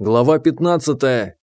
Глава 15.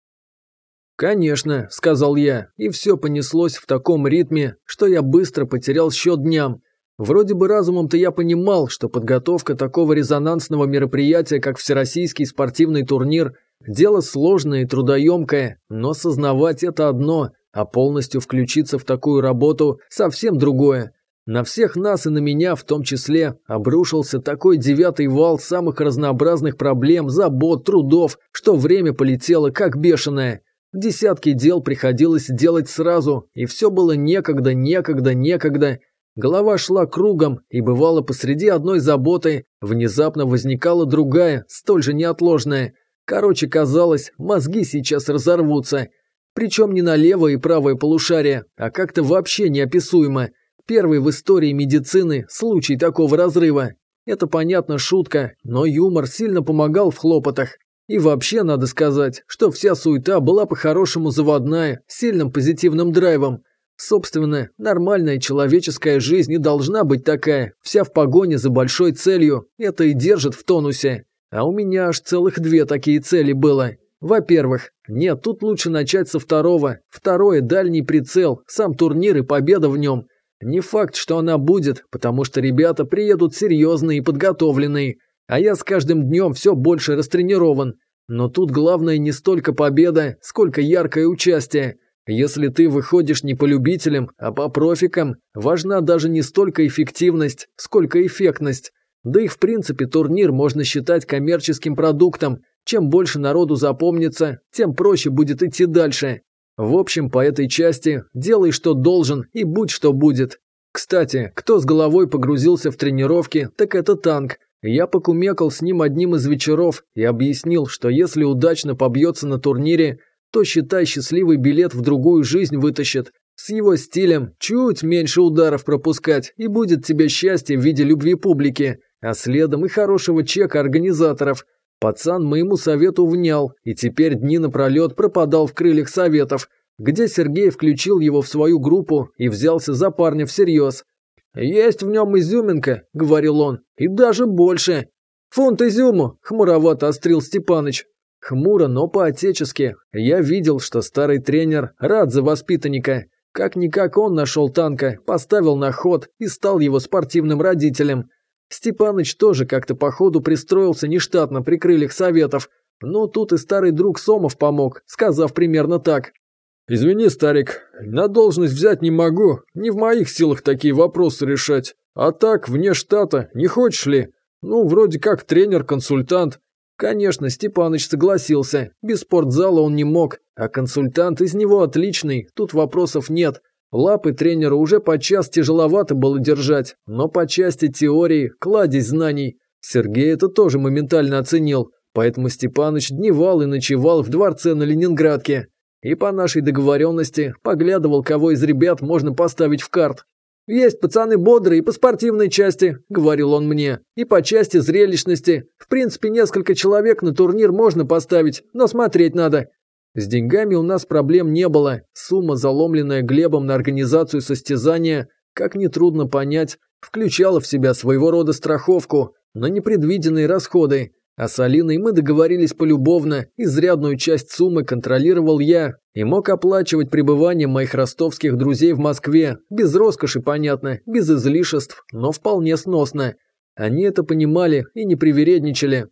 «Конечно», – сказал я, и все понеслось в таком ритме, что я быстро потерял счет дням. Вроде бы разумом-то я понимал, что подготовка такого резонансного мероприятия, как Всероссийский спортивный турнир, дело сложное и трудоемкое, но сознавать это одно, а полностью включиться в такую работу – совсем другое. На всех нас и на меня в том числе обрушился такой девятый вал самых разнообразных проблем, забот, трудов, что время полетело как бешеное. Десятки дел приходилось делать сразу, и все было некогда, некогда, некогда. Голова шла кругом, и бывало посреди одной заботы внезапно возникала другая, столь же неотложная. Короче, казалось, мозги сейчас разорвутся. Причем не на левое и правое полушарие, а как-то вообще неописуемо – Первый в истории медицины случай такого разрыва. Это, понятно, шутка, но юмор сильно помогал в хлопотах. И вообще надо сказать, что вся суета была по-хорошему заводная, сильным позитивным драйвом. Собственно, нормальная человеческая жизнь не должна быть такая, вся в погоне за большой целью, это и держит в тонусе. А у меня аж целых две такие цели было. Во-первых, нет, тут лучше начать со второго. Второе – дальний прицел, сам турнир и победа в нем. Не факт, что она будет, потому что ребята приедут серьезные и подготовленные, а я с каждым днем все больше растренирован. Но тут главное не столько победа, сколько яркое участие. Если ты выходишь не по любителям, а по профикам, важна даже не столько эффективность, сколько эффектность. Да и в принципе турнир можно считать коммерческим продуктом. Чем больше народу запомнится, тем проще будет идти дальше. В общем, по этой части делай, что должен, и будь, что будет. Кстати, кто с головой погрузился в тренировки, так это танк. Я покумекал с ним одним из вечеров и объяснил, что если удачно побьется на турнире, то, считай, счастливый билет в другую жизнь вытащит. С его стилем чуть меньше ударов пропускать, и будет тебе счастье в виде любви публики, а следом и хорошего чека организаторов – Пацан моему совету внял и теперь дни напролет пропадал в крыльях советов, где Сергей включил его в свою группу и взялся за парня всерьез. «Есть в нем изюминка», — говорил он, — «и даже больше». «Фунт изюму», — хмуровато острил Степаныч. Хмуро, но по-отечески. Я видел, что старый тренер рад за воспитанника. Как-никак он нашел танка, поставил на ход и стал его спортивным родителем. Степаныч тоже как-то по ходу пристроился нештатно при крыльях советов, но тут и старый друг Сомов помог, сказав примерно так. «Извини, старик, на должность взять не могу, не в моих силах такие вопросы решать. А так, вне штата, не хочешь ли? Ну, вроде как тренер-консультант». Конечно, Степаныч согласился, без спортзала он не мог, а консультант из него отличный, тут вопросов нет – Лапы тренера уже подчас тяжеловато было держать, но по части теории кладезь знаний. Сергей это тоже моментально оценил, поэтому Степаныч дневал и ночевал в дворце на Ленинградке. И по нашей договоренности поглядывал, кого из ребят можно поставить в карт. «Есть пацаны бодрые по спортивной части», – говорил он мне, – «и по части зрелищности. В принципе, несколько человек на турнир можно поставить, но смотреть надо. С деньгами у нас проблем не было, сумма, заломленная Глебом на организацию состязания, как нетрудно понять, включала в себя своего рода страховку на непредвиденные расходы, а с Алиной мы договорились полюбовно, изрядную часть суммы контролировал я и мог оплачивать пребывание моих ростовских друзей в Москве, без роскоши, понятно, без излишеств, но вполне сносно. Они это понимали и не привередничали,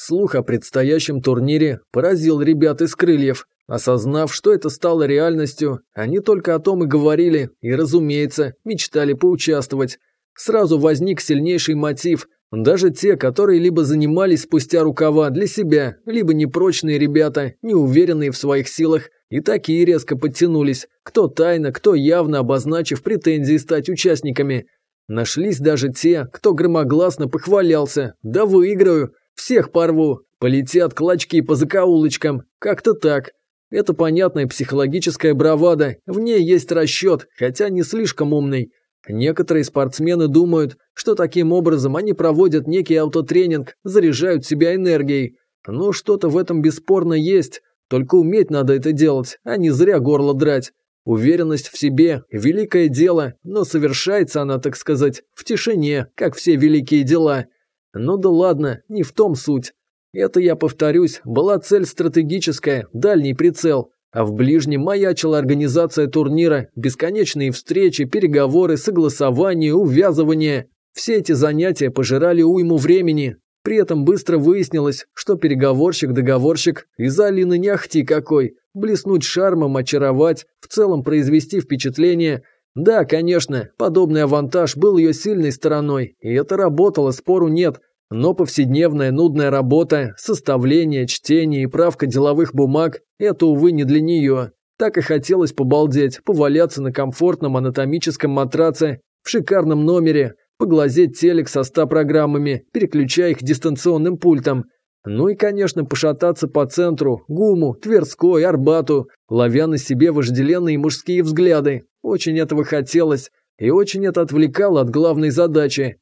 Слух о предстоящем турнире поразил ребят из крыльев. Осознав, что это стало реальностью, они только о том и говорили, и, разумеется, мечтали поучаствовать. Сразу возник сильнейший мотив. Даже те, которые либо занимались спустя рукава для себя, либо непрочные ребята, неуверенные в своих силах, и такие резко подтянулись, кто тайно, кто явно обозначив претензии стать участниками. Нашлись даже те, кто громогласно похвалялся «Да выиграю!» Всех порву, полетят клочки по закоулочкам, как-то так. Это понятная психологическая бравада, в ней есть расчет, хотя не слишком умный. Некоторые спортсмены думают, что таким образом они проводят некий аутотренинг, заряжают себя энергией. Но что-то в этом бесспорно есть, только уметь надо это делать, а не зря горло драть. Уверенность в себе – великое дело, но совершается она, так сказать, в тишине, как все великие дела – ну да ладно, не в том суть. Это, я повторюсь, была цель стратегическая, дальний прицел, а в ближнем маячила организация турнира, бесконечные встречи, переговоры, согласования, увязывания. Все эти занятия пожирали уйму времени. При этом быстро выяснилось, что переговорщик-договорщик из Алины не ахти какой, блеснуть шармом, очаровать, в целом произвести впечатление – да, конечно, подобный авантаж был ее сильной стороной, и это работало, спору нет. Но повседневная нудная работа, составление, чтение и правка деловых бумаг – это, увы, не для нее. Так и хотелось побалдеть, поваляться на комфортном анатомическом матраце, в шикарном номере, поглазеть телек со ста программами, переключая их дистанционным пультом. Ну и, конечно, пошататься по центру, ГУМу, Тверской, Арбату, ловя на себе вожделенные мужские взгляды, очень этого хотелось, и очень это отвлекало от главной задачи.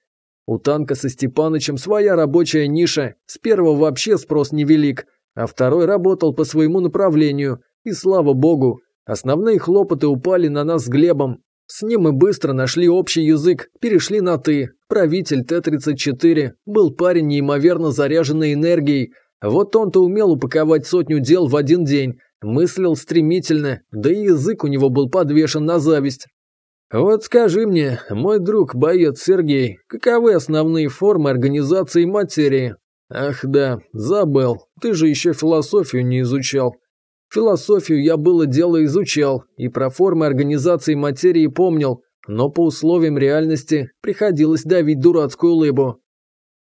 У танка со Степанычем своя рабочая ниша, с первого вообще спрос невелик, а второй работал по своему направлению, и слава богу, основные хлопоты упали на нас с Глебом. С ним мы быстро нашли общий язык, перешли на «ты». Правитель Т-34 был парень неимоверно заряженной энергией. Вот он-то умел упаковать сотню дел в один день, Мыслил стремительно, да и язык у него был подвешен на зависть. Вот скажи мне, мой друг, боец Сергей, каковы основные формы организации материи? Ах да, забыл, ты же еще философию не изучал. Философию я было дело изучал и про формы организации материи помнил, но по условиям реальности приходилось давить дурацкую лыбу.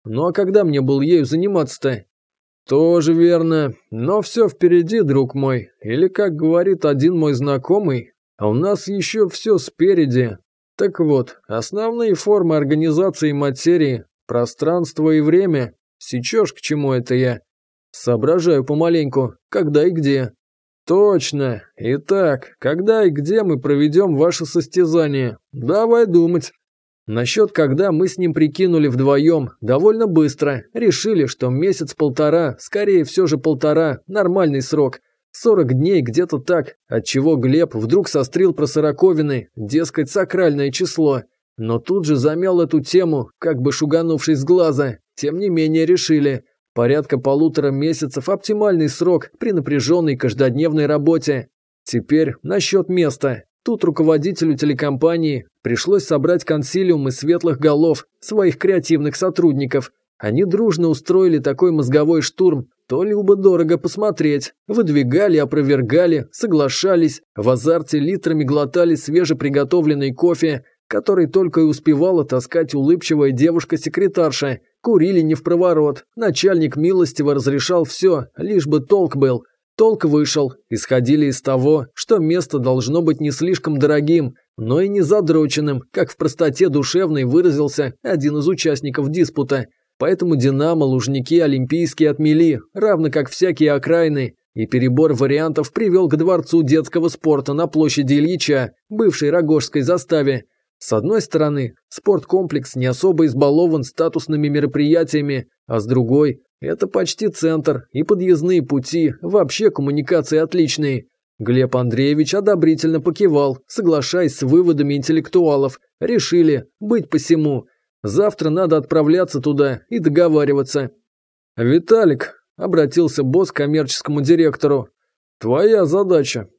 Ну а когда мне был ею заниматься-то? «Тоже верно. Но все впереди, друг мой. Или, как говорит один мой знакомый, а у нас еще все спереди. Так вот, основные формы организации материи, пространство и время. Сечешь, к чему это я? Соображаю помаленьку, когда и где». «Точно. Итак, когда и где мы проведем ваше состязание? Давай думать». Насчет, когда мы с ним прикинули вдвоем, довольно быстро, решили, что месяц-полтора, скорее все же полтора, нормальный срок. 40 дней где-то так, отчего Глеб вдруг сострил про сороковины, дескать, сакральное число. Но тут же замял эту тему, как бы шуганувшись с глаза. Тем не менее решили. Порядка полутора месяцев – оптимальный срок при напряженной каждодневной работе. Теперь насчет места. Тут руководителю телекомпании пришлось собрать консилиум из светлых голов, своих креативных сотрудников. Они дружно устроили такой мозговой штурм, то ли любо дорого посмотреть. Выдвигали, опровергали, соглашались, в азарте литрами глотали свежеприготовленный кофе, который только и успевала таскать улыбчивая девушка-секретарша. Курили не в проворот, начальник милостиво разрешал все, лишь бы толк был. Толк вышел, исходили из того, что место должно быть не слишком дорогим, но и не задроченным, как в простоте душевной выразился один из участников диспута. Поэтому «Динамо» лужники олимпийские отмели, равно как всякие окраины, и перебор вариантов привел к дворцу детского спорта на площади Ильича, бывшей Рогожской заставе, с одной стороны, спорткомплекс не особо избалован статусными мероприятиями, а с другой, это почти центр, и подъездные пути, вообще коммуникации отличные. Глеб Андреевич одобрительно покивал, соглашаясь с выводами интеллектуалов. Решили, быть посему. Завтра надо отправляться туда и договариваться. «Виталик», – обратился босс к коммерческому директору, – «твоя задача».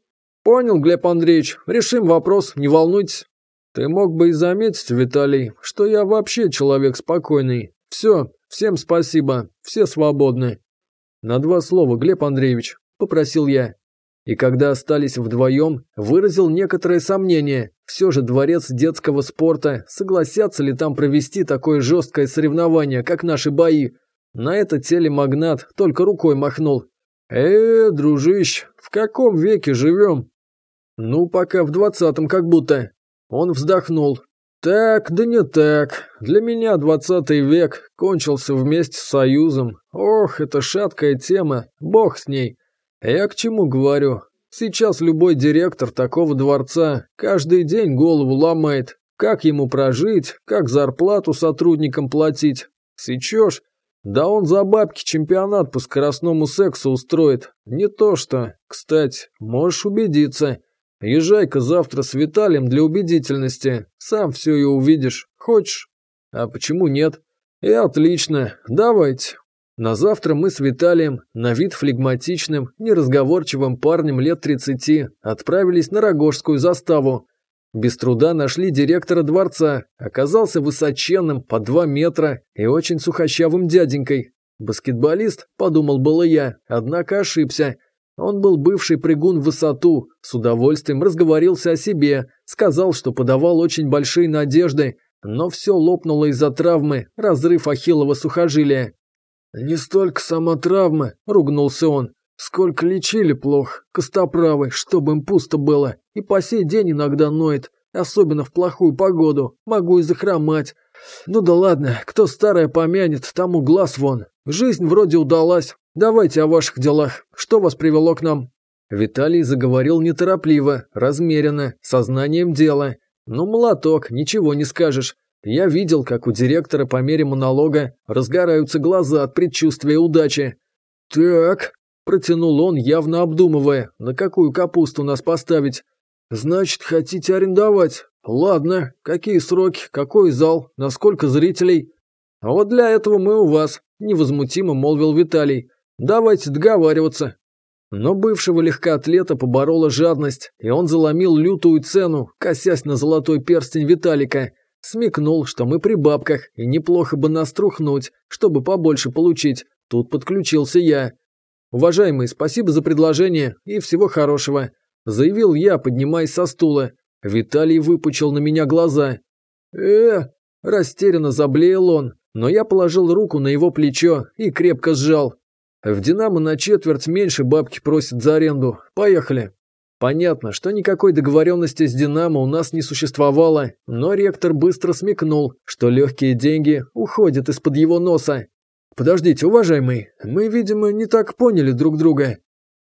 «Понял, Глеб Андреевич, решим вопрос, не волнуйтесь». Ты мог бы и заметить, Виталий, что я вообще человек спокойный. Все, всем спасибо, все свободны. На два слова, Глеб Андреевич, попросил я. И когда остались вдвоем, выразил некоторое сомнение. Все же дворец детского спорта, согласятся ли там провести такое жесткое соревнование, как наши бои? На это телемагнат только рукой махнул. э дружище, в каком веке живем?» «Ну, пока в двадцатом как будто. Он вздохнул. «Так, да не так. Для меня двадцатый век кончился вместе с Союзом. Ох, это шаткая тема. Бог с ней. Я к чему говорю? Сейчас любой директор такого дворца каждый день голову ломает. Как ему прожить, как зарплату сотрудникам платить? Сечешь? Да он за бабки чемпионат по скоростному сексу устроит. Не то что. Кстати, можешь убедиться». Езжай-ка завтра с Виталием для убедительности. Сам все и увидишь. Хочешь? А почему нет? И отлично. Давайте. На завтра мы с Виталием, на вид флегматичным, неразговорчивым парнем лет 30, отправились на Рогожскую заставу. Без труда нашли директора дворца, оказался высоченным, по 2 метра и очень сухощавым дяденькой. Баскетболист, подумал было я, однако ошибся – он был бывший прыгун в высоту, с удовольствием разговорился о себе, сказал, что подавал очень большие надежды, но все лопнуло из-за травмы, разрыв ахиллова сухожилия. «Не столько сама травма», – ругнулся он, – «сколько лечили плохо, костоправы, чтобы им пусто было, и по сей день иногда ноет, особенно в плохую погоду, могу и захромать. Ну да ладно, кто старое помянет, тому глаз вон, Жизнь вроде удалась. Давайте о ваших делах. Что вас привело к нам?» Виталий заговорил неторопливо, размеренно, сознанием дела. «Ну, молоток, ничего не скажешь. Я видел, как у директора по мере монолога разгораются глаза от предчувствия удачи». «Так», – протянул он, явно обдумывая, на какую капусту нас поставить. «Значит, хотите арендовать? Ладно. Какие сроки? Какой зал? на сколько зрителей?» «А вот для этого мы у вас невозмутимо молвил Виталий. «Давайте договариваться». Но бывшего легкоатлета поборола жадность, и он заломил лютую цену, косясь на золотой перстень Виталика. Смекнул, что мы при бабках, и неплохо бы наструхнуть, чтобы побольше получить. Тут подключился я. «Уважаемый, спасибо за предложение и всего хорошего», – заявил я, поднимаясь со стула. Виталий выпучил на меня глаза. «Э, растерянно заблеял он но я положил руку на его плечо и крепко сжал. В «Динамо» на четверть меньше бабки просят за аренду. Поехали. Понятно, что никакой договоренности с «Динамо» у нас не существовало, но ректор быстро смекнул, что легкие деньги уходят из-под его носа. «Подождите, уважаемый, мы, видимо, не так поняли друг друга».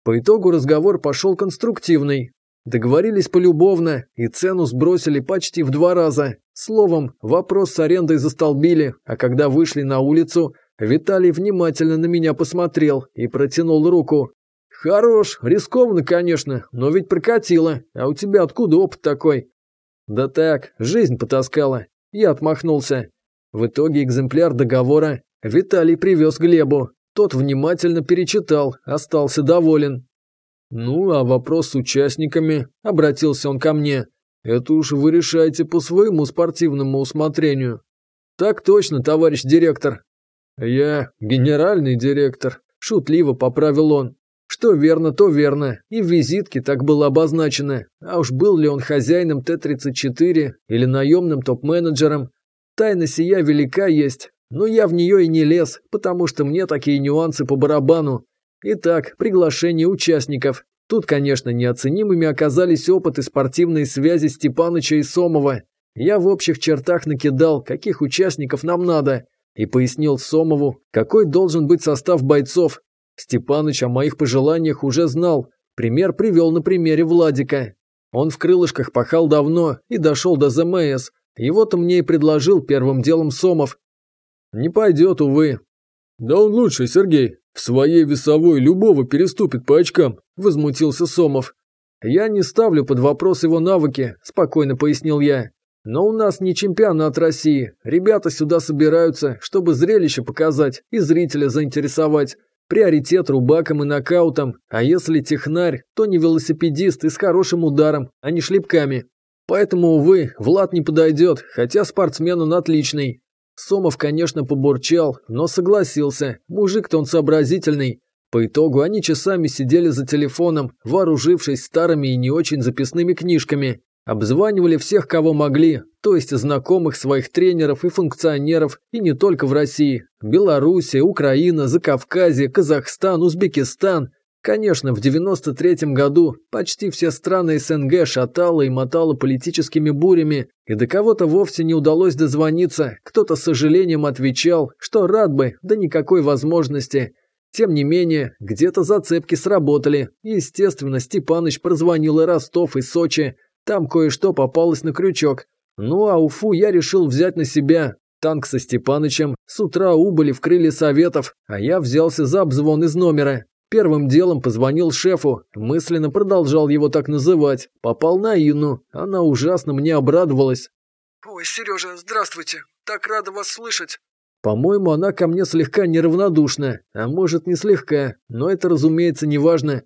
По итогу разговор пошел конструктивный, Договорились полюбовно и цену сбросили почти в два раза. Словом, вопрос с арендой застолбили, а когда вышли на улицу, Виталий внимательно на меня посмотрел и протянул руку. «Хорош, рискованно, конечно, но ведь прокатило. А у тебя откуда опыт такой?» «Да так, жизнь потаскала». Я отмахнулся. В итоге экземпляр договора Виталий привез Глебу. Тот внимательно перечитал, остался доволен. «Ну, а вопрос с участниками?» – обратился он ко мне. «Это уж вы решаете по своему спортивному усмотрению». «Так точно, товарищ директор». «Я генеральный директор», – шутливо поправил он. Что верно, то верно, и в визитке так было обозначено. А уж был ли он хозяином Т-34 или наемным топ-менеджером, тайна сия велика есть, но я в нее и не лез, потому что мне такие нюансы по барабану. Итак, приглашение участников. Тут, конечно, неоценимыми оказались опыт и спортивные связи Степаныча и Сомова. Я в общих чертах накидал, каких участников нам надо, и пояснил Сомову, какой должен быть состав бойцов. Степаныч о моих пожеланиях уже знал, пример привел на примере Владика. Он в крылышках пахал давно и дошел до ЗМС, его-то мне и предложил первым делом Сомов. «Не пойдет, увы», «Да он лучший, Сергей. В своей весовой любого переступит по очкам», – возмутился Сомов. «Я не ставлю под вопрос его навыки», – спокойно пояснил я. «Но у нас не чемпионат России. Ребята сюда собираются, чтобы зрелище показать и зрителя заинтересовать. Приоритет рубакам и нокаутам, а если технарь, то не велосипедист и с хорошим ударом, а не шлепками. Поэтому, увы, Влад не подойдет, хотя спортсмен он отличный. Сомов, конечно, побурчал, но согласился. Мужик-то он сообразительный. По итогу они часами сидели за телефоном, вооружившись старыми и не очень записными книжками. Обзванивали всех, кого могли, то есть знакомых своих тренеров и функционеров, и не только в России. Белоруссия, Украина, Закавказье, Казахстан, Узбекистан. Конечно, в 93 году почти все страны СНГ шатало и мотало политическими бурями, и до кого-то вовсе не удалось дозвониться, кто-то с сожалением отвечал, что рад бы, да никакой возможности. Тем не менее, где-то зацепки сработали, и, естественно, Степаныч прозвонил и Ростов, и Сочи, там кое-что попалось на крючок. Ну а Уфу я решил взять на себя. Танк со Степанычем с утра убыли в крыле советов, а я взялся за обзвон из номера. Первым делом позвонил шефу, мысленно продолжал его так называть. Попал на Инну, она ужасно мне обрадовалась. «Ой, Сережа, здравствуйте, так рада вас слышать». По-моему, она ко мне слегка неравнодушна, а может не слегка, но это, разумеется, неважно.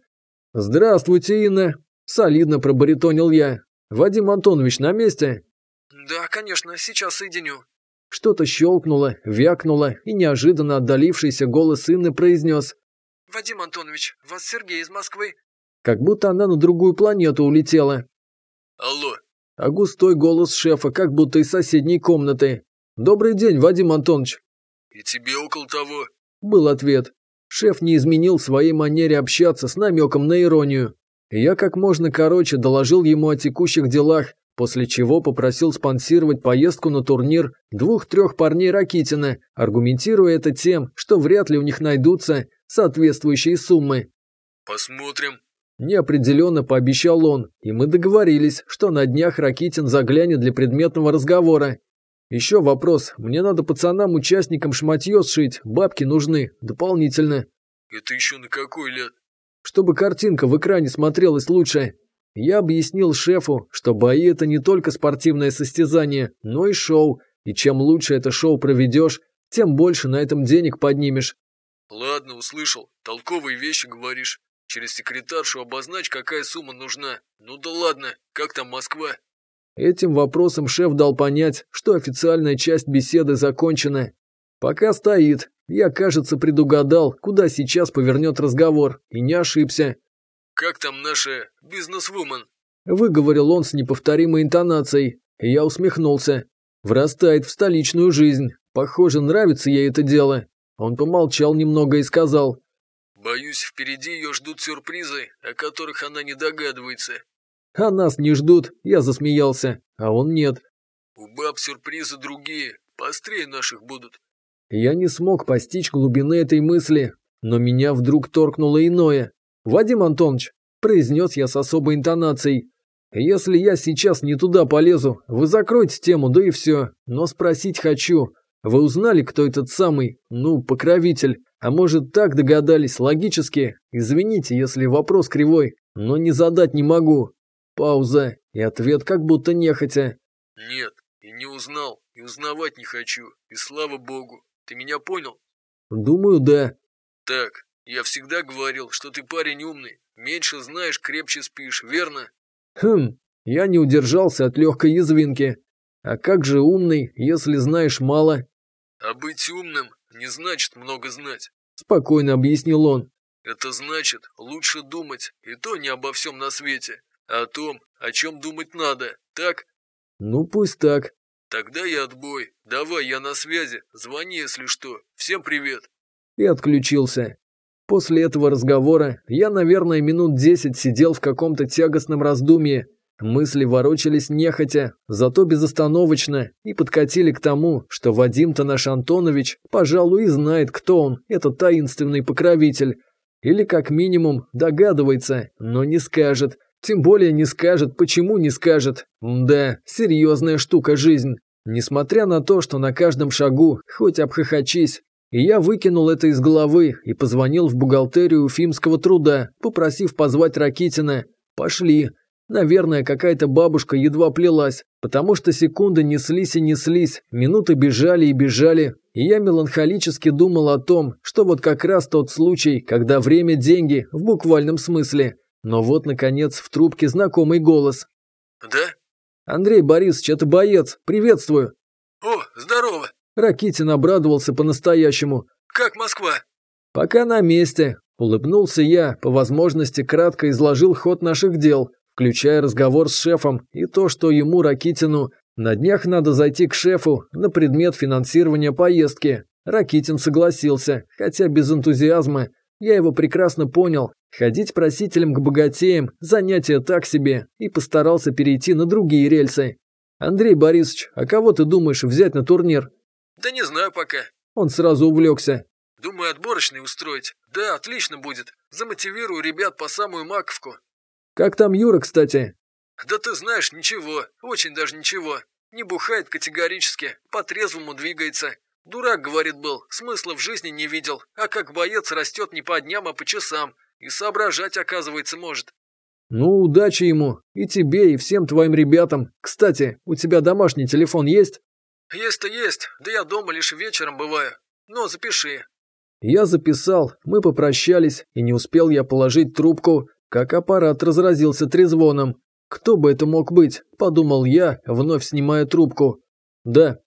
«Здравствуйте, Инна», – солидно пробаритонил я. «Вадим Антонович на месте?» «Да, конечно, сейчас соединю». Что-то щелкнуло, вякнуло, и неожиданно отдалившийся голос Инны произнес – «Вадим Антонович, вас Сергей из Москвы». Как будто она на другую планету улетела. «Алло». А густой голос шефа, как будто из соседней комнаты. «Добрый день, Вадим Антонович». «И тебе около того?» Был ответ. Шеф не изменил своей манере общаться с намеком на иронию. Я как можно короче доложил ему о текущих делах, после чего попросил спонсировать поездку на турнир двух-трех парней Ракитина, аргументируя это тем, что вряд ли у них найдутся соответствующие суммы. «Посмотрим», – неопределенно пообещал он, и мы договорились, что на днях Ракитин заглянет для предметного разговора. «Еще вопрос. Мне надо пацанам-участникам шматье сшить, бабки нужны, дополнительно». «Это еще на какой лет?» «Чтобы картинка в экране смотрелась лучше», я объяснил шефу, что бои – это не только спортивное состязание, но и шоу, и чем лучше это шоу проведешь, тем больше на этом денег поднимешь. Ладно, услышал, толковые вещи говоришь. Через секретаршу обозначь, какая сумма нужна. Ну да ладно, как там Москва? Этим вопросом шеф дал понять, что официальная часть беседы закончена. Пока стоит. Я, кажется, предугадал, куда сейчас повернет разговор, и не ошибся как там наша бизнес-вумен?» Выговорил он с неповторимой интонацией, я усмехнулся. «Врастает в столичную жизнь. Похоже, нравится ей это дело». Он помолчал немного и сказал. «Боюсь, впереди ее ждут сюрпризы, о которых она не догадывается». «А нас не ждут», – я засмеялся, а он нет. «У баб сюрпризы другие, пострее наших будут». Я не смог постичь глубины этой мысли, но меня вдруг торкнуло иное. «Вадим Антонович», – произнес я с особой интонацией, – «если я сейчас не туда полезу, вы закройте тему, да и все, но спросить хочу. Вы узнали, кто этот самый, ну, покровитель? А может, так догадались, логически? Извините, если вопрос кривой, но не задать не могу». Пауза, и ответ как будто нехотя. «Нет, и не узнал, и узнавать не хочу, и слава богу. Ты меня понял?» «Думаю, да». «Так, я всегда говорил, что ты парень умный. Меньше знаешь, крепче спишь, верно? Хм, я не удержался от легкой язвинки. А как же умный, если знаешь мало? А быть умным не значит много знать. Спокойно объяснил он. Это значит, лучше думать, и то не обо всем на свете, а о том, о чем думать надо, так? Ну, пусть так. Тогда я отбой. Давай, я на связи. Звони, если что. Всем привет. И отключился. После этого разговора я, наверное, минут десять сидел в каком-то тягостном раздумье. Мысли ворочались нехотя, зато безостановочно, и подкатили к тому, что Вадим-то наш Антонович, пожалуй, и знает, кто он, этот таинственный покровитель. Или, как минимум, догадывается, но не скажет. Тем более не скажет, почему не скажет. Да, серьезная штука жизнь. Несмотря на то, что на каждом шагу, хоть обхохочись, и я выкинул это из головы и позвонил в бухгалтерию Уфимского труда, попросив позвать Ракитина. Пошли. Наверное, какая-то бабушка едва плелась, потому что секунды неслись и неслись, минуты бежали и бежали, и я меланхолически думал о том, что вот как раз тот случай, когда время – деньги, в буквальном смысле. Но вот, наконец, в трубке знакомый голос. «Да?» «Андрей Борисович, это боец, приветствую!» Ракитин обрадовался по-настоящему. «Как Москва?» «Пока на месте», – улыбнулся я, по возможности кратко изложил ход наших дел, включая разговор с шефом и то, что ему, Ракитину, на днях надо зайти к шефу на предмет финансирования поездки. Ракитин согласился, хотя без энтузиазма. Я его прекрасно понял. Ходить просителем к богатеям – занятие так себе, и постарался перейти на другие рельсы. «Андрей Борисович, а кого ты думаешь взять на турнир?» Да не знаю пока. Он сразу увлекся. Думаю, отборочный устроить. Да, отлично будет. Замотивирую ребят по самую маковку. Как там Юра, кстати? Да ты знаешь, ничего. Очень даже ничего. Не бухает категорически. По-трезвому двигается. Дурак, говорит, был. Смысла в жизни не видел. А как боец растет не по дням, а по часам. И соображать, оказывается, может. Ну, удачи ему. И тебе, и всем твоим ребятам. Кстати, у тебя домашний телефон есть? Есть-то есть, да я дома лишь вечером бываю. Но запиши». Я записал, мы попрощались, и не успел я положить трубку, как аппарат разразился трезвоном. «Кто бы это мог быть?» – подумал я, вновь снимая трубку. «Да,